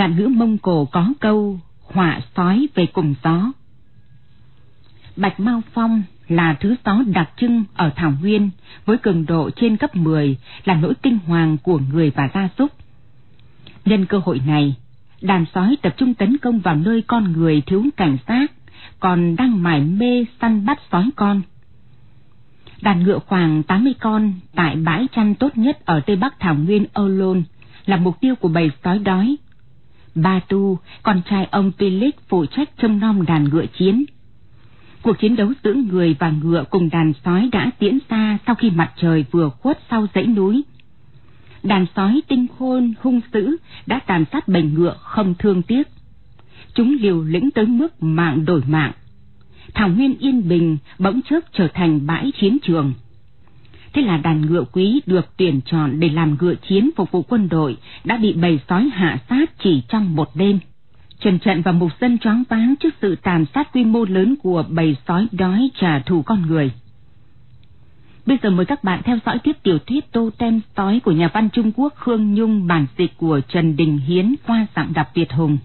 Ngạn ngữ Mông Cổ có câu họa sói về cùng gió. Bạch Mao Phong là thứ gió đặc trưng ở Thảo Nguyên với cường độ trên cấp 10 là nỗi kinh hoàng của người và gia súc. Nhân cơ hội này, đàn sói tập trung tấn công vào nơi con người thiếu cảnh giác, còn đang mải mê săn bắt sói con. Đàn ngựa khoảng 80 con tại bãi chăn tốt nhất ở Tây Bắc Thảo Nguyên Olon là mục tiêu của bầy sói đói. Ba Tu, con trai ông Felix phụ trách trông nom đàn ngựa chiến. Cuộc chiến đấu giữa người và ngựa cùng đàn sói đã diễn ra sau khi mặt trời vừa khuất sau dãy núi. Đàn sói tinh khôn, hung dữ đã tàn sát bầy ngựa không thương tiếc. Chúng liều lĩnh tới mức mạng đổi mạng. Thảo Nguyên yên bình bỗng chốc trở thành bãi chiến trường. Thế là đàn ngựa quý được tuyển chọn để làm ngựa chiến phục vụ quân đội, đã bị bầy sói hạ sát chỉ trong một đêm. Trần Trận và Mục Dân choáng váng trước sự tàn sát quy mô lớn của bầy sói đói trả thù con người. Bây giờ mời các bạn theo dõi tiếp tiểu thuyết Tô Tem Sói của nhà văn Trung Quốc Khương Nhung, bản dịch của Trần Đình Hiến qua giọng đọc Việt Hùng.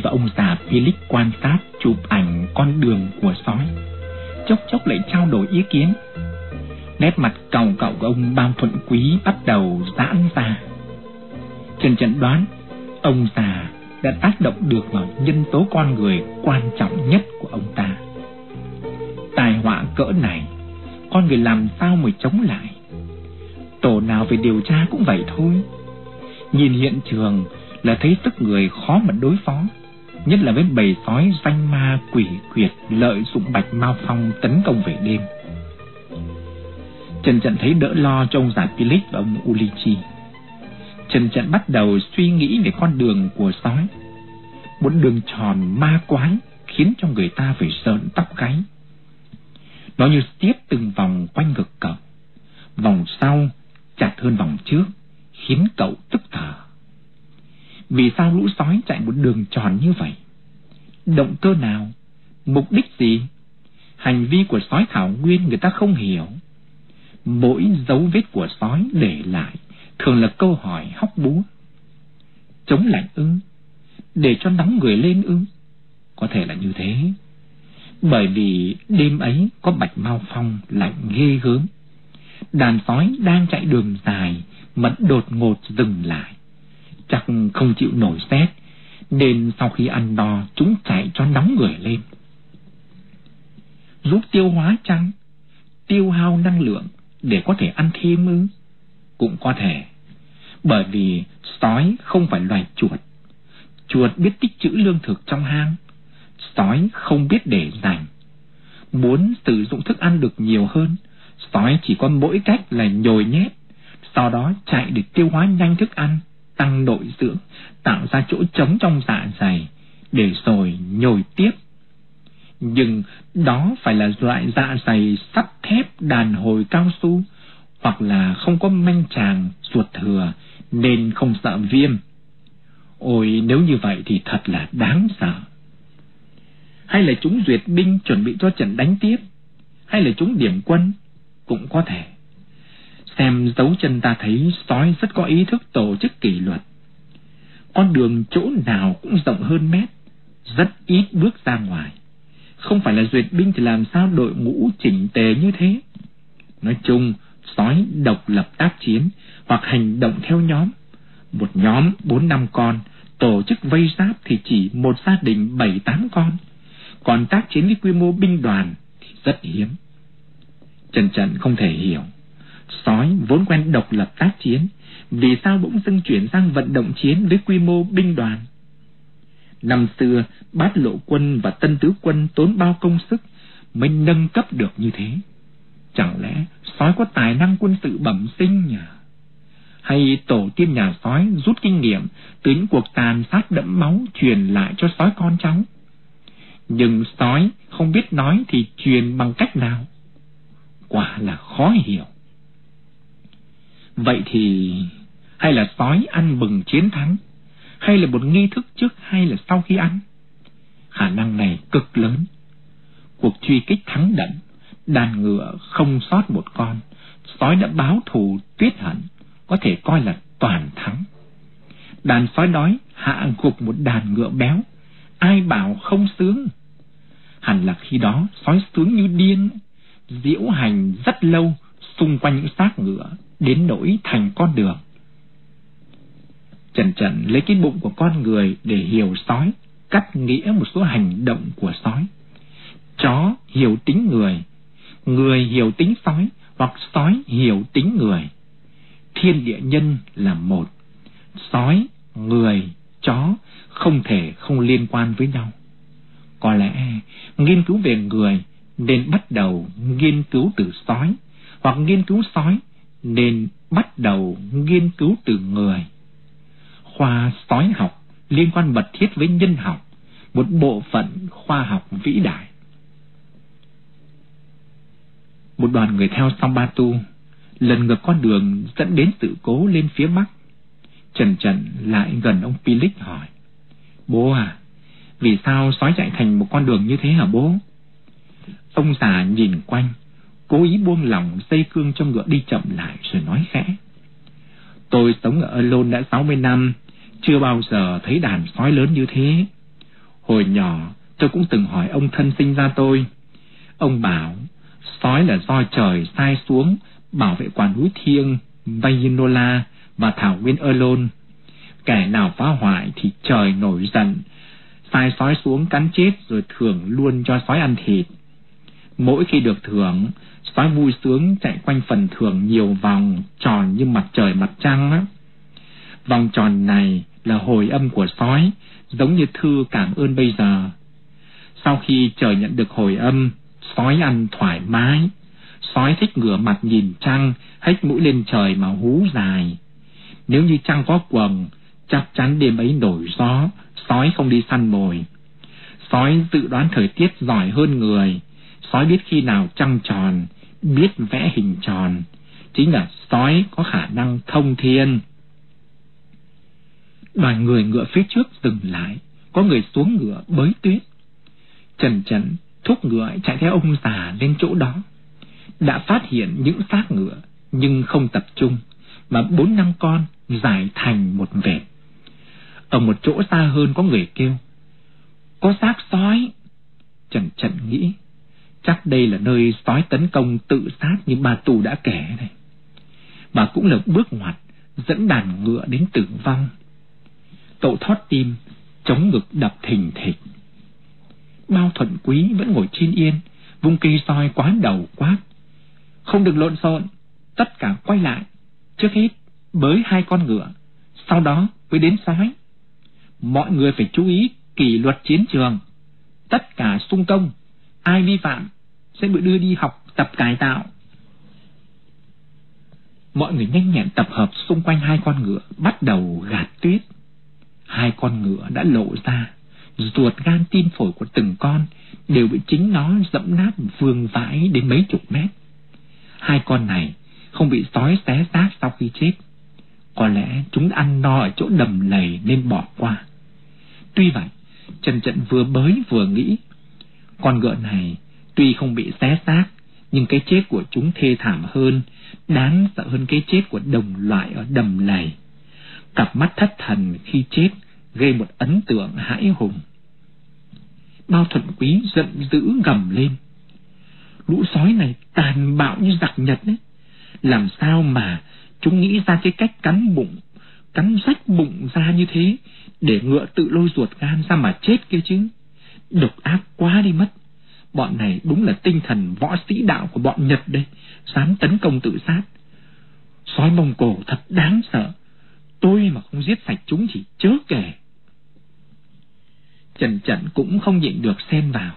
Và ông già Felix quan sát chụp ảnh con đường của sói. Chốc chốc lại trao đổi ý kiến. Nét mặt cầu cậu của ông Ban Thuận Quý bắt đầu giãn ra. Trần Trần đoán, ông già đã tác động được vào nhân tố con người quan trọng nhất của ông ta. Tài họa cỡ này, con người làm sao mà chống lại? Tổ nào về điều tra cũng vậy thôi. Nhìn hiện trường là thấy tức người khó mà đối phó, nhất là với bầy sói danh ma quỷ quyệt lợi dụng bạch mao phong tấn công về đêm. Trần Trận thấy đỡ lo cho ông già Philip và ông Ulichi. Trần Trận bắt đầu suy nghĩ về con đường của sói. Một đường tròn ma quái khiến cho người ta phải sợn tóc gáy. Nó như tiếp từng vòng quanh ngực cậu. Vòng sau chặt hơn vòng trước, khiến cậu. Vì sao lũ sói chạy một đường tròn như vậy? Động cơ nào? Mục đích gì? Hành vi của sói thảo nguyên người ta không hiểu. Mỗi dấu vết của sói để lại thường là câu hỏi hóc búa. Chống lạnh ư? Để cho nóng người lên ư? Có thể là như thế. Bởi vì đêm ấy có bạch mau phong lạnh ghê gớm. Đàn sói đang chạy đường dài mà đột ngột dừng lại chắc không chịu nổi rét, nên sau khi ăn no chúng chạy cho nóng người lên. Giúp tiêu hóa chăng? Tiêu hao năng lượng để có thể ăn thêm ư? Cũng có thể, bởi vì sói không phải loài chuột. Chuột biết tích trữ lương thực trong hang, sói không biết để dành. Muốn sử dụng thức ăn được nhiều hơn, sói chỉ có mỗi cách là nhồi nhét, sau đó chạy để tiêu hóa nhanh thức ăn tăng nội dưỡng, tạo ra chỗ trống trong dạ dày, để rồi nhồi tiếp. nhưng đó phải là loại dạ dày sắt thép đàn hồi cao su, hoặc là không có manh tràng ruột thừa nên không sợ viêm. Ôi nếu như vậy thì thật là đáng sợ. Hay là chúng duyệt binh chuẩn bị cho trận đánh tiếp, hay là chúng điểm quân, cũng có thể. Xem dấu chân ta thấy sói rất có ý thức tổ chức kỷ luật. Con đường chỗ nào cũng rộng hơn mét, rất ít bước ra ngoài. Không phải là duyệt binh thì làm sao đội ngũ chỉnh tề như thế. Nói chung, sói độc lập tác chiến hoặc hành động theo nhóm. Một nhóm bốn năm con, tổ chức vây giáp thì chỉ một gia đình bảy tám con. Còn tác chiến với quy mô binh đoàn thì rất hiếm. Trần Trần không thể hiểu. Sói vốn quen độc lập tác chiến, vì sao bỗng dưng chuyển sang vận động chiến với quy mô binh đoàn? Năm xưa, bát lộ quân và tân tứ quân tốn bao công sức mới nâng cấp được như thế. Chẳng lẽ sói có tài năng quân sự bẩm sinh nhỉ? Hay tổ tiên nhà sói rút kinh nghiệm từ những cuộc tàn sát đẫm máu truyền lại cho sói con cháu? Nhưng sói không biết nói thì truyền bằng cách nào? Quả là khó hiểu. Vậy thì hay là sói ăn bừng chiến thắng, hay là một nghi thức trước hay là sau khi ăn? Khả năng này cực lớn. Cuộc truy kích thắng đậm, đàn ngựa không sót một con, sói đã báo thù tuyết hận, có thể coi là toàn thắng. Đàn sói đói hạ gục một đàn ngựa béo, ai bảo không sướng? Hẳn là khi đó sói sướng như điên, diễu hành rất lâu xung quanh những xác ngựa, đến nỗi thành con đường. Trần Trần lấy cái bụng của con người để hiểu sói, cắt nghĩa một số hành động của sói. Chó hiểu tính người, người hiểu tính sói, hoặc sói hiểu tính người. Thiên địa nhân là một, sói, người, chó không thể không liên quan với nhau. Có lẽ nghiên cứu về người nên bắt đầu nghiên cứu từ sói, hoặc nghiên cứu sói nên bắt đầu nghiên cứu từ người. Khoa sói học liên quan mật thiết với nhân học, một bộ phận khoa học vĩ đại. Một đoàn người theo Sambatu lần ngược con đường dẫn đến sự cố lên phía bắc. Trần Trần lại gần ông Pilic hỏi: "Bố à, vì sao sói chạy thành một con đường như thế hả bố?" Ông già nhìn quanh, cố ý buông lỏng dây cương cho ngựa đi chậm lại rồi nói khẽ. Tôi sống ở Lôn đã 60 năm, chưa bao giờ thấy đàn sói lớn như thế. Hồi nhỏ, tôi cũng từng hỏi ông thân sinh ra tôi. Ông bảo, sói là do trời sai xuống bảo vệ quả núi thiêng Vayinola và thảo nguyên Erlon. Kẻ nào phá hoại thì trời nổi giận, sai sói xuống cắn chết rồi thưởng luôn cho sói ăn thịt. Mỗi khi được thưởng, sói vui sướng chạy quanh phần thưởng nhiều vòng tròn như mặt trời mặt trăng á. Vòng tròn này là hồi âm của sói, giống như thư cảm ơn bây giờ. Sau khi trời nhận được hồi âm, sói ăn thoải mái. Sói thích ngửa mặt nhìn trăng, hách mũi lên trời mà hú dài. Nếu như trăng có quầng, chắc chắn đêm ấy nổi gió, sói không đi săn mồi. Sói dự đoán thời tiết giỏi hơn người, sói biết khi nào trăng tròn, biết vẽ hình tròn, chính là sói có khả năng thông thiên. Đoàn người ngựa phía trước dừng lại, có người xuống ngựa bới tuyết. Trần Trần thúc ngựa chạy theo ông già lên chỗ đó. Đã phát hiện những xác ngựa, nhưng không tập trung, mà bốn năm con dài thành một vệt. Ở một chỗ xa hơn có người kêu, có xác sói. Trần Trần nghĩ, chắc đây là nơi sói tấn công tự sát như bà tù đã kể này. Bà cũng là bước ngoặt, dẫn đàn ngựa đến tử vong. Cậu thoát tim, chống ngực đập thình thịch. Bao thuận quý vẫn ngồi trên yên, vung cây soi quá đầu quát. Không được lộn xộn, tất cả quay lại. Trước hết, bới hai con ngựa, sau đó mới đến sói. Mọi người phải chú ý kỷ luật chiến trường. Tất cả sung công, ai vi phạm sẽ bị đưa đi học tập cải tạo. Mọi người nhanh nhẹn tập hợp xung quanh hai con ngựa, bắt đầu gạt tuyết. Hai con ngựa đã lộ ra, ruột gan tim phổi của từng con đều bị chính nó dẫm nát vương vãi đến mấy chục mét. Hai con này không bị sói xé xác sau khi chết. Có lẽ chúng ăn no ở chỗ đầm lầy nên bỏ qua. Tuy vậy, Trần Trận vừa bới vừa nghĩ, con ngựa này tuy không bị xé xác, nhưng cái chết của chúng thê thảm hơn, đáng sợ hơn cái chết của đồng loại ở đầm lầy. Cặp mắt thất thần khi chết gây một ấn tượng hãi hùng. Bao thuận quý giận dữ gầm lên. Lũ sói này tàn bạo như giặc Nhật đấy. Làm sao mà chúng nghĩ ra cái cách cắn bụng, cắn rách bụng ra như thế, để ngựa tự lôi ruột gan ra mà chết kia chứ. Độc ác quá đi mất. Bọn này đúng là tinh thần võ sĩ đạo của bọn Nhật đây, dám tấn công tự sát. Sói Mông Cổ thật đáng sợ. Tôi mà không giết sạch chúng chỉ chớ kể. Trần trần cũng không nhịn được xen vào.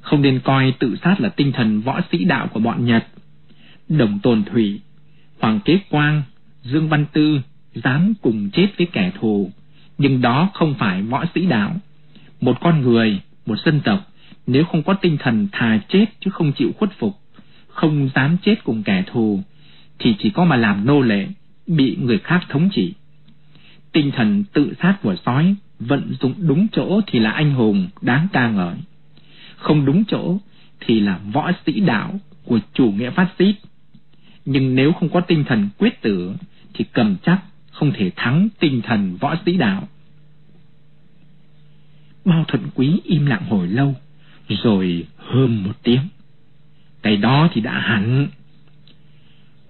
Không nên coi tự sát là tinh thần võ sĩ đạo của bọn Nhật. Đồng Tồn Thủy, Hoàng Kế Quang, Dương Văn Tư dám cùng chết với kẻ thù. Nhưng đó không phải võ sĩ đạo. Một con người, một dân tộc, nếu không có tinh thần thà chết chứ không chịu khuất phục, không dám chết cùng kẻ thù, thì chỉ có mà làm nô lệ, bị người khác thống trị. Tinh thần tự sát của sói vận dụng đúng chỗ thì là anh hùng đáng ca ngợi. Không đúng chỗ thì là võ sĩ đạo của chủ nghĩa phát xít. Nhưng nếu không có tinh thần quyết tử thì cầm chắc không thể thắng tinh thần võ sĩ đạo. Bao thuận quý im lặng hồi lâu, rồi hơm một tiếng. Cái đó thì đã hẳn.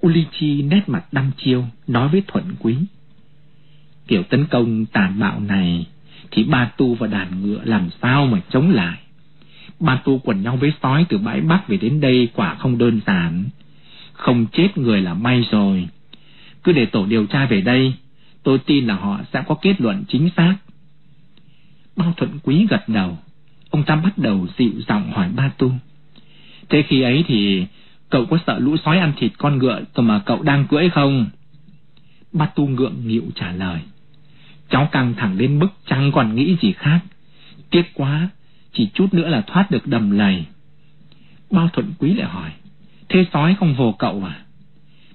Ulichi nét mặt đăm chiêu, nói với thuận quý. Kiểu tấn công tàn bạo này thì ba tu và đàn ngựa làm sao mà chống lại. Ba tu quần nhau với sói từ bãi Bắc về đến đây quả không đơn giản. Không chết người là may rồi. Cứ để tổ điều tra về đây, tôi tin là họ sẽ có kết luận chính xác. Bao thuận quý gật đầu, ông ta bắt đầu dịu giọng hỏi ba tu. Thế khi ấy thì cậu có sợ lũ sói ăn thịt con ngựa mà cậu đang cưỡi không? Ba tu ngượng nghịu trả lời. Cháu căng thẳng đến mức chẳng còn nghĩ gì khác. Tiếc quá, chỉ chút nữa là thoát được đầm lầy. Bao thuận quý lại hỏi, thế sói không vồ cậu à?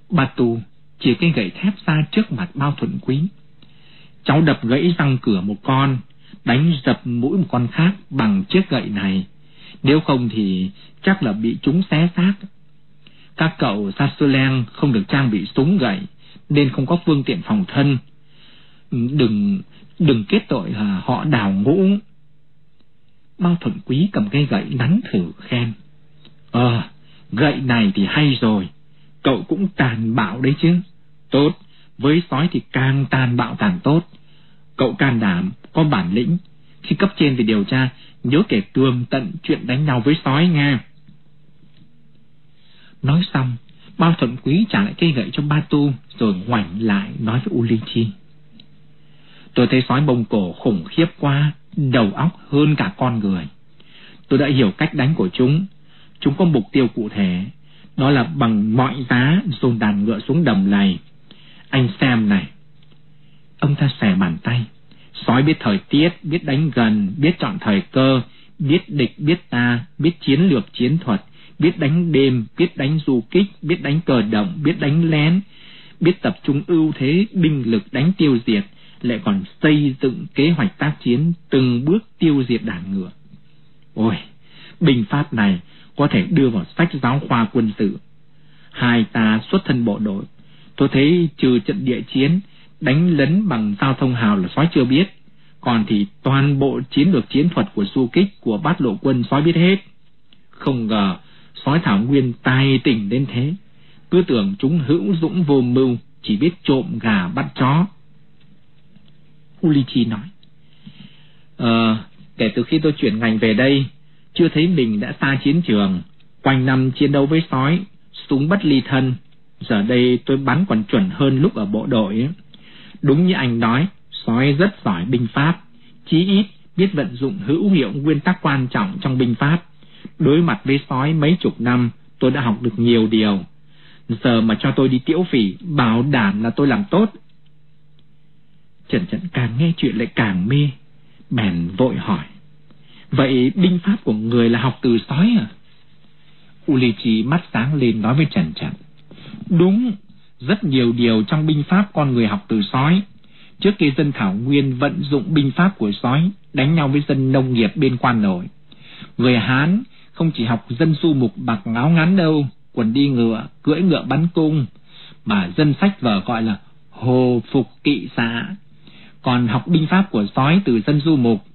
Ba tu chỉ cái gậy thép ra trước mặt bao thuận quý. Cháu đập gãy răng cửa một con, đánh dập mũi một con khác bằng chiếc gậy này. Nếu không thì chắc là bị chúng xé xác. Các cậu Sasulen không được trang bị súng gậy, nên không có phương tiện phòng thân, đừng đừng kết tội là họ đào ngũ. Bao thuận quý cầm cây gậy nắn thử khen. Ờ gậy này thì hay rồi. Cậu cũng tàn bạo đấy chứ. Tốt với sói thì càng tàn bạo càng tốt cậu can đảm có bản lĩnh khi cấp trên về điều tra nhớ kể tường tận chuyện đánh nhau với sói nha nói xong bao thuận quý trả lại cây gậy cho ba tu rồi ngoảnh lại nói với ulichi Tôi thấy sói bông cổ khủng khiếp quá, đầu óc hơn cả con người. Tôi đã hiểu cách đánh của chúng. Chúng có mục tiêu cụ thể, đó là bằng mọi giá dồn đàn ngựa xuống đầm lầy. Anh xem này. Ông ta xòe bàn tay. Sói biết thời tiết, biết đánh gần, biết chọn thời cơ, biết địch, biết ta, biết chiến lược chiến thuật, biết đánh đêm, biết đánh du kích, biết đánh cờ động, biết đánh lén, biết tập trung ưu thế, binh lực đánh tiêu diệt, lại còn xây dựng kế hoạch tác chiến từng bước tiêu diệt đảng ngựa. Ôi, binh pháp này có thể đưa vào sách giáo khoa quân sự. Hai ta xuất thân bộ đội, tôi thấy trừ trận địa chiến, đánh lấn bằng giao thông hào là sói chưa biết, còn thì toàn bộ chiến lược chiến thuật của du kích của bát lộ quân sói biết hết. Không ngờ sói thảo nguyên tài tỉnh đến thế, cứ tưởng chúng hữu dũng vô mưu, chỉ biết trộm gà bắt chó. Ulichi nói. Ờ, kể từ khi tôi chuyển ngành về đây, chưa thấy mình đã xa chiến trường, quanh năm chiến đấu với sói, súng bất ly thân. Giờ đây tôi bắn còn chuẩn hơn lúc ở bộ đội. Đúng như anh nói, sói rất giỏi binh pháp, chí ít biết vận dụng hữu hiệu nguyên tắc quan trọng trong binh pháp. Đối mặt với sói mấy chục năm, tôi đã học được nhiều điều. Giờ mà cho tôi đi tiễu phỉ, bảo đảm là tôi làm tốt Trần Trận càng nghe chuyện lại càng mê. bèn vội hỏi. Vậy binh pháp của người là học từ sói à? Ulichi mắt sáng lên nói với Trần Trần. Đúng, rất nhiều điều trong binh pháp con người học từ sói. Trước kia dân Thảo Nguyên vận dụng binh pháp của sói đánh nhau với dân nông nghiệp bên quan nội. Người Hán không chỉ học dân du mục bạc áo ngắn đâu, quần đi ngựa, cưỡi ngựa bắn cung, mà dân sách vở gọi là hồ phục kỵ xã. Còn học binh pháp của sói từ dân du mục.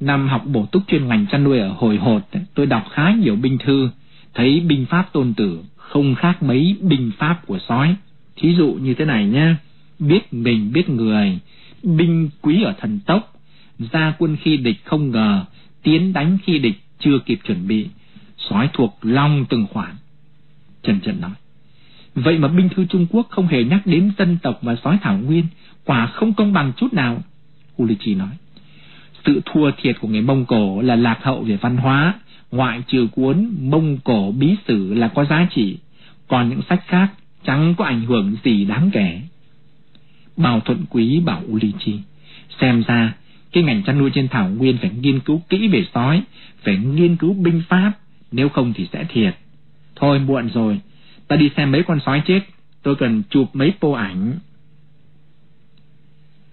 Năm học bổ túc chuyên ngành chăn nuôi ở hồi hột, tôi đọc khá nhiều binh thư, thấy binh pháp tôn tử không khác mấy binh pháp của sói. Thí dụ như thế này nhé, biết mình biết người, binh quý ở thần tốc, ra quân khi địch không ngờ, tiến đánh khi địch chưa kịp chuẩn bị, sói thuộc long từng khoản. Trần Trần nói, vậy mà binh thư Trung Quốc không hề nhắc đến dân tộc và sói thảo nguyên, quả không công bằng chút nào. Ulichi nói, sự thua thiệt của người Mông Cổ là lạc hậu về văn hóa, ngoại trừ cuốn Mông Cổ Bí Sử là có giá trị, còn những sách khác chẳng có ảnh hưởng gì đáng kể. Bảo Thuận Quý bảo Ulichi, xem ra cái ngành chăn nuôi trên thảo nguyên phải nghiên cứu kỹ về sói, phải nghiên cứu binh pháp, nếu không thì sẽ thiệt. Thôi muộn rồi, ta đi xem mấy con sói chết, tôi cần chụp mấy pô ảnh.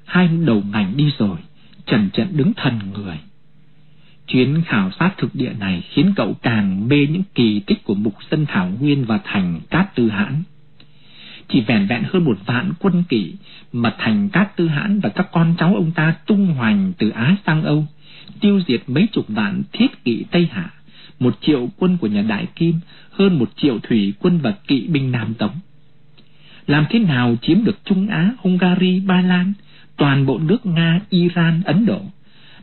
Hai đầu ngành đi rồi, Trần Trận đứng thần người. Chuyến khảo sát thực địa này khiến cậu càng mê những kỳ tích của mục dân Thảo Nguyên và thành Cát Tư Hãn. Chỉ vẻn vẹn hơn một vạn quân kỵ mà thành Cát Tư Hãn và các con cháu ông ta tung hoành từ Á sang Âu, tiêu diệt mấy chục vạn thiết kỵ Tây Hạ, một triệu quân của nhà Đại Kim, hơn một triệu thủy quân và kỵ binh Nam Tống. Làm thế nào chiếm được Trung Á, Hungary, Ba Lan, toàn bộ nước Nga, Iran, Ấn Độ?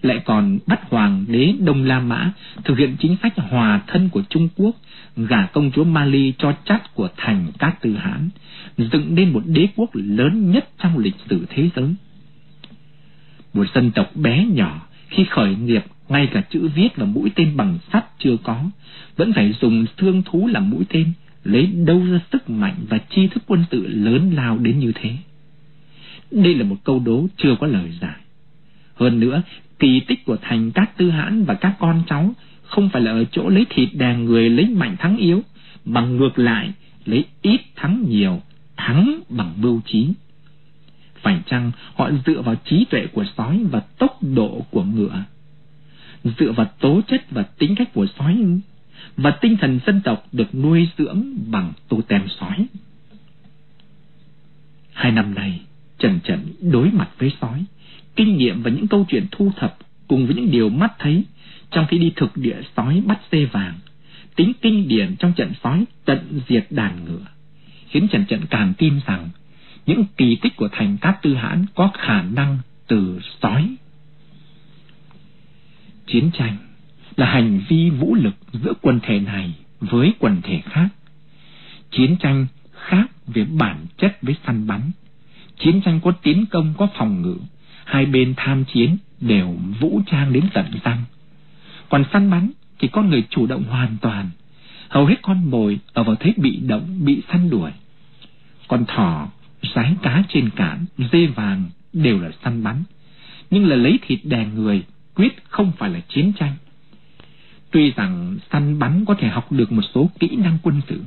Lại còn bắt hoàng đế Đông La Mã thực hiện chính sách hòa thân của Trung Quốc, gả công chúa Mali cho chát của thành Cát Tư Hán, dựng nên một đế quốc lớn nhất trong lịch sử thế giới. Một dân tộc bé nhỏ khi khởi nghiệp ngay cả chữ viết và mũi tên bằng sắt chưa có, vẫn phải dùng thương thú làm mũi tên, lấy đâu ra sức mạnh và tri thức quân sự lớn lao đến như thế. Đây là một câu đố chưa có lời giải. Hơn nữa, kỳ tích của thành các tư hãn và các con cháu không phải là ở chỗ lấy thịt đè người lấy mạnh thắng yếu, mà ngược lại lấy ít thắng nhiều, thắng bằng mưu trí. Phải chăng họ dựa vào trí tuệ của sói và tốc độ của ngựa? Dựa vào tố chất và tính cách của sói và tinh thần dân tộc được nuôi dưỡng bằng tô tem sói. Hai năm nay, Trần Trần đối mặt với sói, kinh nghiệm và những câu chuyện thu thập cùng với những điều mắt thấy trong khi đi thực địa sói bắt dê vàng, tính kinh điển trong trận sói tận diệt đàn ngựa, khiến Trần Trận càng tin rằng những kỳ tích của thành Cát Tư Hãn có khả năng từ sói. Chiến tranh là hành vi vũ lực giữa quần thể này với quần thể khác. Chiến tranh khác về bản chất với săn bắn. Chiến tranh có tiến công, có phòng ngự, hai bên tham chiến đều vũ trang đến tận răng. Còn săn bắn thì con người chủ động hoàn toàn, hầu hết con mồi ở vào thế bị động bị săn đuổi. Con thỏ, rái cá trên cạn, dê vàng đều là săn bắn, nhưng là lấy thịt đè người, quyết không phải là chiến tranh. Tuy rằng săn bắn có thể học được một số kỹ năng quân sự,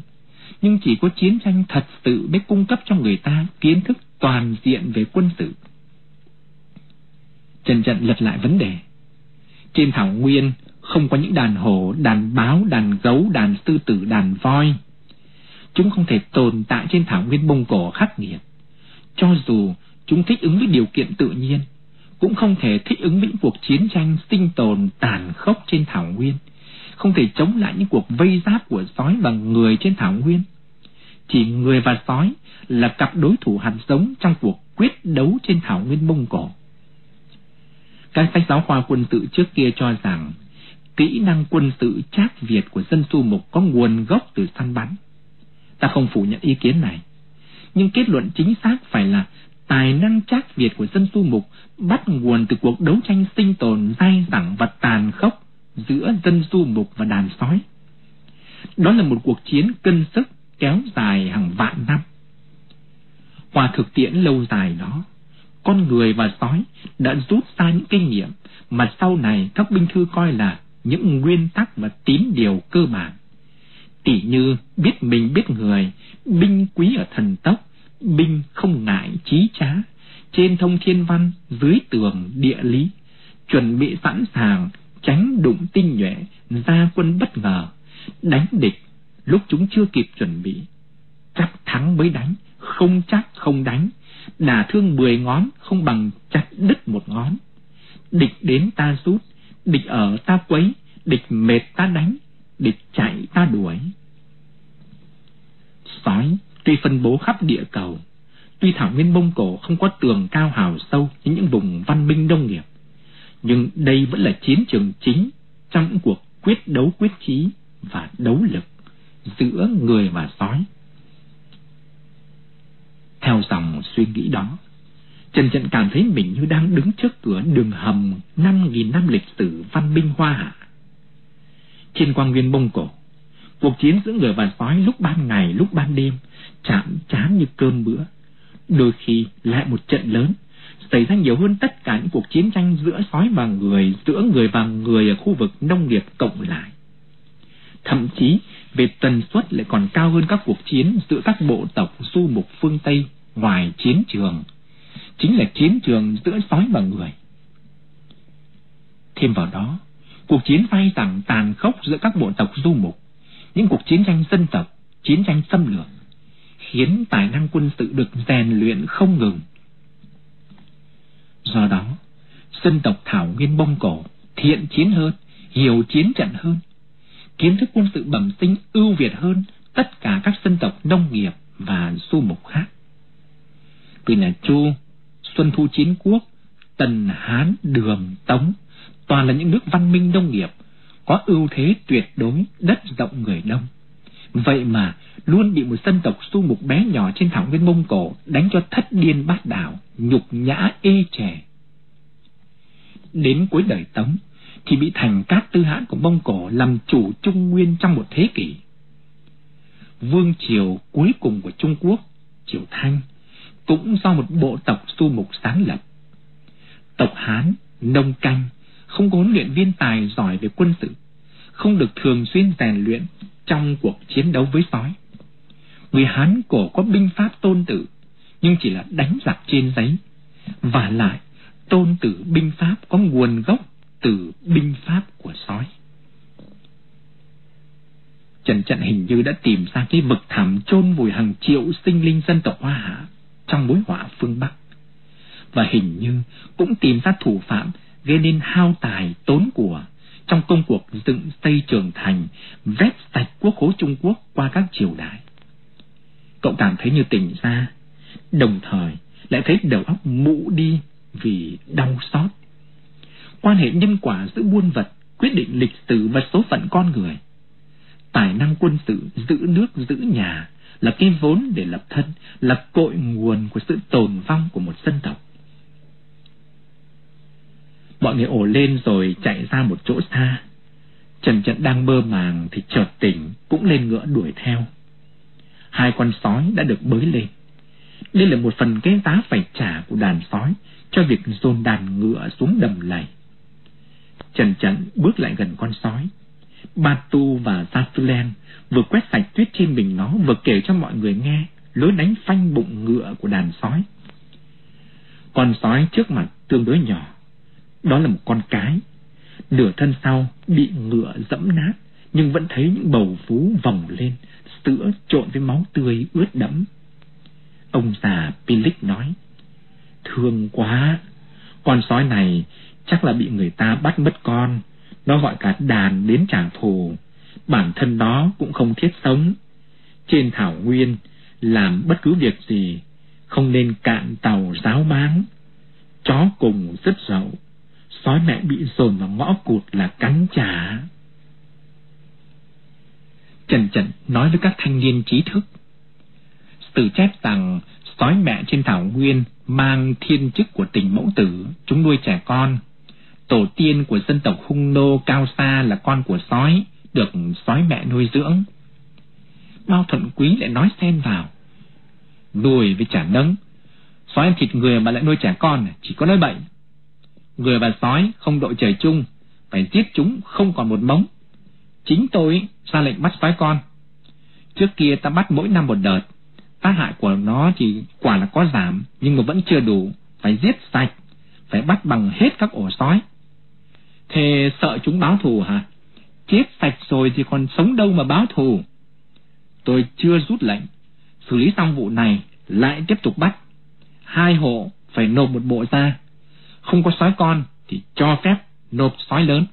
nhưng chỉ có chiến tranh thật sự mới cung cấp cho người ta kiến thức toàn diện về quân sự. Trần Trận lật lại vấn đề. Trên thảo nguyên không có những đàn hổ, đàn báo, đàn gấu, đàn sư tử, đàn voi. Chúng không thể tồn tại trên thảo nguyên bông Cổ khắc nghiệt. Cho dù chúng thích ứng với điều kiện tự nhiên, cũng không thể thích ứng với những cuộc chiến tranh sinh tồn tàn khốc trên thảo nguyên, không thể chống lại những cuộc vây giáp của sói và người trên thảo nguyên. Chỉ người và sói là cặp đối thủ hạt giống trong cuộc quyết đấu trên thảo nguyên Mông Cổ. Các sách giáo khoa quân sự trước kia cho rằng kỹ năng quân sự trác Việt của dân du mục có nguồn gốc từ săn bắn. Ta không phủ nhận ý kiến này, nhưng kết luận chính xác phải là tài năng trác Việt của dân du mục bắt nguồn từ cuộc đấu tranh sinh tồn dai dẳng và tàn khốc giữa dân du mục và đàn sói. Đó là một cuộc chiến cân sức kéo dài hàng vạn năm. Qua thực tiễn lâu dài đó, con người và sói đã rút ra những kinh nghiệm mà sau này các binh thư coi là những nguyên tắc và tín điều cơ bản. Tỷ như biết mình biết người, binh quý ở thần tốc, binh không ngại trí trá, trên thông thiên văn, dưới tường địa lý, chuẩn bị sẵn sàng, tránh đụng tinh nhuệ, ra quân bất ngờ, đánh địch lúc chúng chưa kịp chuẩn bị. Chắc thắng mới đánh, không chắc không đánh, đả thương mười ngón không bằng chặt đứt một ngón. Địch đến ta rút, địch ở ta quấy, địch mệt ta đánh, địch chạy ta đuổi. Sói tuy phân bố khắp địa cầu, tuy thảo nguyên Mông Cổ không có tường cao hào sâu như những vùng văn minh nông nghiệp, nhưng đây vẫn là chiến trường chính trong những cuộc quyết đấu quyết trí và đấu lực giữa người và sói. Theo dòng suy nghĩ đó, Trần Trận cảm thấy mình như đang đứng trước cửa đường hầm năm nghìn năm lịch sử văn minh hoa hạ. Trên quang nguyên Mông Cổ, cuộc chiến giữa người và sói lúc ban ngày lúc ban đêm chạm chán như cơm bữa. Đôi khi lại một trận lớn, xảy ra nhiều hơn tất cả những cuộc chiến tranh giữa sói và người, giữa người và người ở khu vực nông nghiệp cộng lại. Thậm chí về tần suất lại còn cao hơn các cuộc chiến giữa các bộ tộc du mục phương Tây ngoài chiến trường, chính là chiến trường giữa sói và người. Thêm vào đó, cuộc chiến phai tặng tàn khốc giữa các bộ tộc du mục, những cuộc chiến tranh dân tộc, chiến tranh xâm lược, khiến tài năng quân sự được rèn luyện không ngừng. Do đó, dân tộc Thảo Nguyên Bông Cổ thiện chiến hơn, hiểu chiến trận hơn, kiến thức quân sự bẩm sinh ưu việt hơn tất cả các dân tộc nông nghiệp và du mục khác. Từ nhà Chu, Xuân Thu Chiến Quốc, Tần Hán, Đường, Tống, toàn là những nước văn minh nông nghiệp, có ưu thế tuyệt đối, đất rộng người đông. Vậy mà luôn bị một dân tộc su mục bé nhỏ trên thảo nguyên Mông Cổ đánh cho thất điên bát đảo, nhục nhã ê chè. Đến cuối đời Tống, thì bị thành cát tư hãn của Mông Cổ làm chủ Trung Nguyên trong một thế kỷ. Vương triều cuối cùng của Trung Quốc, triều Thanh, cũng do một bộ tộc su mục sáng lập. Tộc Hán, nông canh, không có huấn luyện viên tài giỏi về quân sự, không được thường xuyên rèn luyện trong cuộc chiến đấu với sói. Người Hán cổ có binh pháp tôn tử, nhưng chỉ là đánh giặc trên giấy. Và lại, tôn tử binh pháp có nguồn gốc từ binh pháp của sói. Trần Trận hình như đã tìm ra cái vực thẳm chôn vùi hàng triệu sinh linh dân tộc Hoa Hạ trong mối họa phương Bắc. Và hình như cũng tìm ra thủ phạm gây nên hao tài tốn của trong công cuộc dựng xây trường thành, vét sạch quốc khố Trung Quốc qua các triều đại. Cậu cảm thấy như tỉnh ra, đồng thời lại thấy đầu óc mụ đi vì đau xót quan hệ nhân quả giữa muôn vật quyết định lịch sử và số phận con người. Tài năng quân sự giữ nước giữ nhà là cái vốn để lập thân, là cội nguồn của sự tồn vong của một dân tộc. Mọi người ổ lên rồi chạy ra một chỗ xa. Trần Trận đang mơ màng thì chợt tỉnh cũng lên ngựa đuổi theo. Hai con sói đã được bới lên. Đây là một phần cái giá phải trả của đàn sói cho việc dồn đàn ngựa xuống đầm lầy. Trần Trận bước lại gần con sói. Batu và Satulen vừa quét sạch tuyết trên mình nó vừa kể cho mọi người nghe lối đánh phanh bụng ngựa của đàn sói. Con sói trước mặt tương đối nhỏ, đó là một con cái. Nửa thân sau bị ngựa dẫm nát, nhưng vẫn thấy những bầu vú vòng lên, sữa trộn với máu tươi ướt đẫm. Ông già Pilic nói, Thương quá, con sói này chắc là bị người ta bắt mất con. Nó gọi cả đàn đến trả thù. Bản thân nó cũng không thiết sống. Trên thảo nguyên, làm bất cứ việc gì, không nên cạn tàu giáo máng. Chó cùng rất dậu, sói mẹ bị dồn vào ngõ cụt là cắn trả. Trần Trần nói với các thanh niên trí thức. Từ chép rằng sói mẹ trên thảo nguyên mang thiên chức của tình mẫu tử, chúng nuôi trẻ con, Tổ tiên của dân tộc Hung Nô Cao Sa là con của sói, được sói mẹ nuôi dưỡng. Bao Thuận Quý lại nói xen vào. Nuôi với chả nấng, Sói ăn thịt người mà lại nuôi trẻ con, chỉ có nói bậy. Người và sói không đội trời chung, phải giết chúng không còn một mống. Chính tôi ra lệnh bắt sói con. Trước kia ta bắt mỗi năm một đợt, tác hại của nó thì quả là có giảm, nhưng mà vẫn chưa đủ, phải giết sạch, phải bắt bằng hết các ổ sói. Thế sợ chúng báo thù hả? Chết sạch rồi thì còn sống đâu mà báo thù. Tôi chưa rút lệnh, xử lý xong vụ này, lại tiếp tục bắt. Hai hộ phải nộp một bộ ra. Không có sói con thì cho phép nộp sói lớn,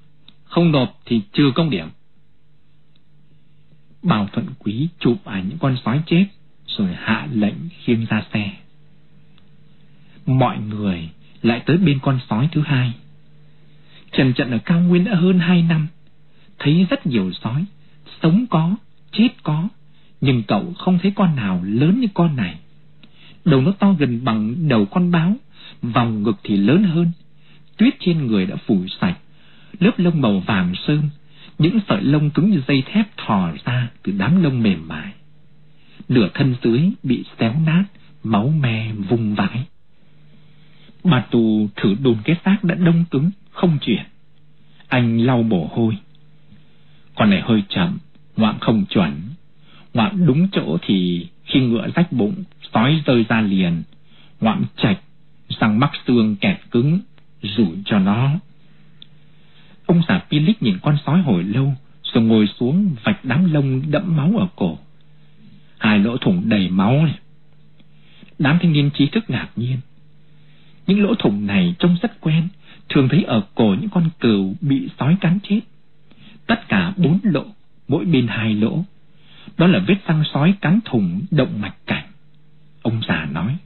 không nộp thì trừ công điểm. Bảo Thuận Quý chụp ảnh những con sói chết, rồi hạ lệnh khiêng ra xe. Mọi người lại tới bên con sói thứ hai. Trần trận ở cao nguyên đã hơn hai năm, thấy rất nhiều sói, sống có, chết có, nhưng cậu không thấy con nào lớn như con này. Đầu nó to gần bằng đầu con báo, vòng ngực thì lớn hơn, tuyết trên người đã phủ sạch, lớp lông màu vàng sơn, những sợi lông cứng như dây thép thò ra từ đám lông mềm mại. Nửa thân dưới bị xéo nát, máu me vung vãi. Bà tù thử đồn cái xác đã đông cứng, không chuyển. Anh lau mồ hôi. Con này hơi chậm, ngoạm không chuẩn. Ngoạm đúng chỗ thì khi ngựa rách bụng, sói rơi ra liền. Ngoạm chạch, răng mắc xương kẹt cứng, rủi cho nó. Ông già Philip nhìn con sói hồi lâu, rồi ngồi xuống vạch đám lông đẫm máu ở cổ. Hai lỗ thủng đầy máu này. Đám thanh niên trí thức ngạc nhiên. Những lỗ thủng này trông rất quen, thường thấy ở cổ những con cừu bị sói cắn chết. Tất cả bốn lỗ, mỗi bên hai lỗ. Đó là vết răng sói cắn thủng động mạch cảnh. Ông già nói.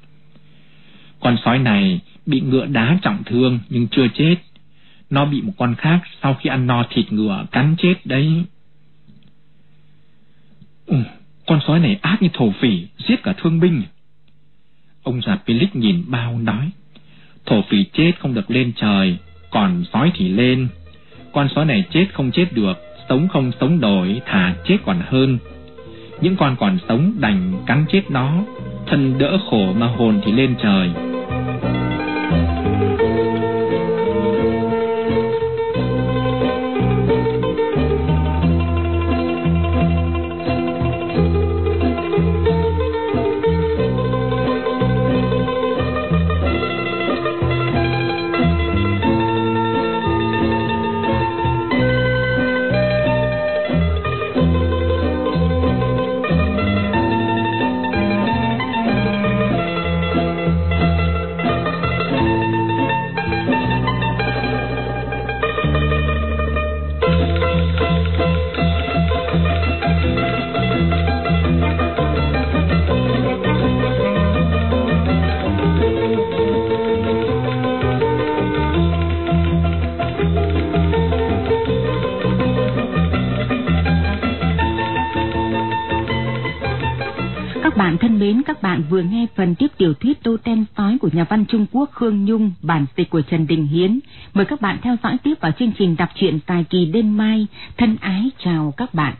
Con sói này bị ngựa đá trọng thương nhưng chưa chết. Nó bị một con khác sau khi ăn no thịt ngựa cắn chết đấy. Ừ, con sói này ác như thổ phỉ, giết cả thương binh. Ông già Philip nhìn bao nói. Thổ phỉ chết không được lên trời, còn sói thì lên. Con sói này chết không chết được, sống không sống nổi, thà chết còn hơn. Những con còn sống đành cắn chết nó, thân đỡ khổ mà hồn thì lên trời. Kính các bạn vừa nghe phần tiếp tiểu thuyết Tô Ten Sói của nhà văn Trung Quốc Khương Nhung, bản dịch của Trần Đình Hiến. Mời các bạn theo dõi tiếp vào chương trình đọc truyện tài kỳ đêm mai. Thân ái chào các bạn.